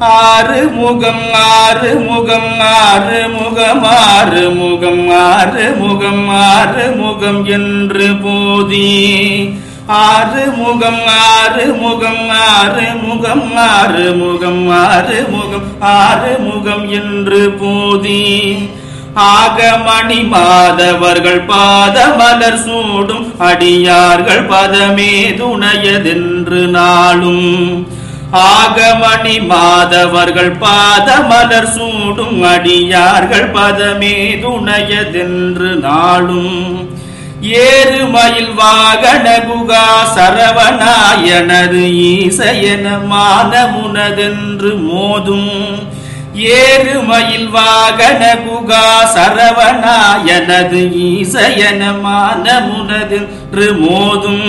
ஆறு முகம் ஆறு முகம் ஆறு முகம் ஆறு முகம் ஆறு முகம் ஆறு முகம் என்று போதி. ஆறு முகம் ஆறு முகம் ஆறு முகம் ஆறு முகம் ஆறு முகம் ஆறு முகம் என்று போதி. ஆகமணி மாதவர்கள் பாதமலர் சூடும் அடியார்கள் பதமே துணையதென்று நாளும். ஆகமணி மாதவர்கள் பாதமலர் சூடும் அடியார்கள் பதமே துணையதென்று நாளும். ஏறுமயில் வாகன குகா சரவணாயனது ஈசையன மானமுனதென்று மோதும். ஏறுமயில் வாகன குகா சரவணாயனது ஈசையன மானமுனதென்று மோதும்.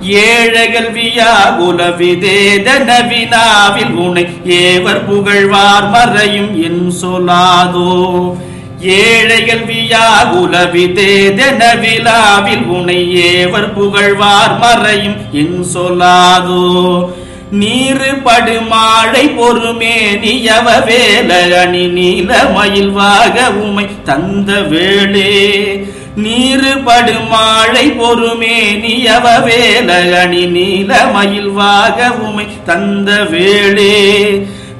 ஏழைகள் வியாகுல விதேதன வினாவில் உனை ஏவர் புகழ்வார் மறையும் என் சொல்லாதோ. ஏழைகள் வியாகுல விதேதன விழாவில் உனை ஏவர் புகழ்வார் மறையும் என் சொல்லாதோ. நீரு படுமாழை பொறுமே நியவ வேல அணி நீல மயில்வாக உமை தந்த வேளே. நீரு படுமாழை பொறுமே நியவ வேலகணி நீல மயில்வாக உமை தந்த வேளே.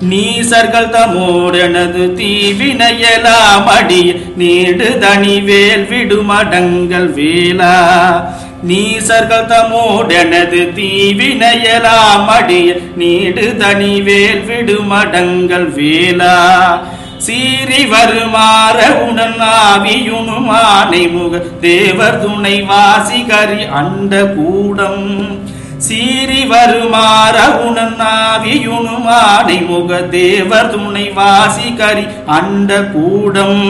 நீசர்கள் தமோடனது தீவினையலாமடி அடிய நீடு தனிவேல் விடுமடங்கள் வேலா நீசர்கள் தமோடனது தீவினையலாமடி அடிய நீடு தனிவேல் விடுமடங்கள் வேலா சீறி வருமாற உடன் ஆவியுணுமானை முக தேவர் துணை வாசிகரி அண்ட கூடம். சீறி வருமாற உணன் ஆவியுணுமானை முக தேவர் துணை வாசிகரி அண்ட கூடம்.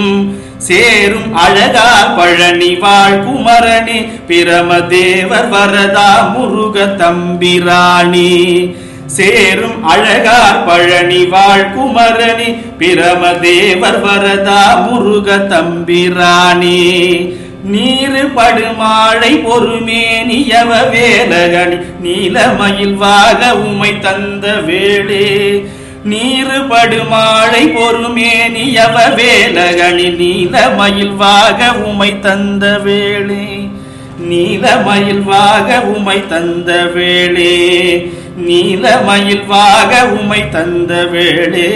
சேரும் அழகா பழனி வாழ் குமரணி பிரம தேவர் வரதா முருக தம்பிராணி சேரும் அழகார் பழனி வாழ் குமரனி பிரம தேவர் வரதா முருக தம்பிராணி நீரு படுமாழை பொறுமேனியவ வேலகணி வேலகனி நீலமயில் வாக உமை தந்த வேளே. நீரு படுமாழை பொறுமேனியவ வேலகணி வேலகனி நீலமயில் வாக உமை தந்த வேளே. நீலமயில் வாக உமை தந்த வேளே. நீலமயில் வாக உமை தந்த வேளே.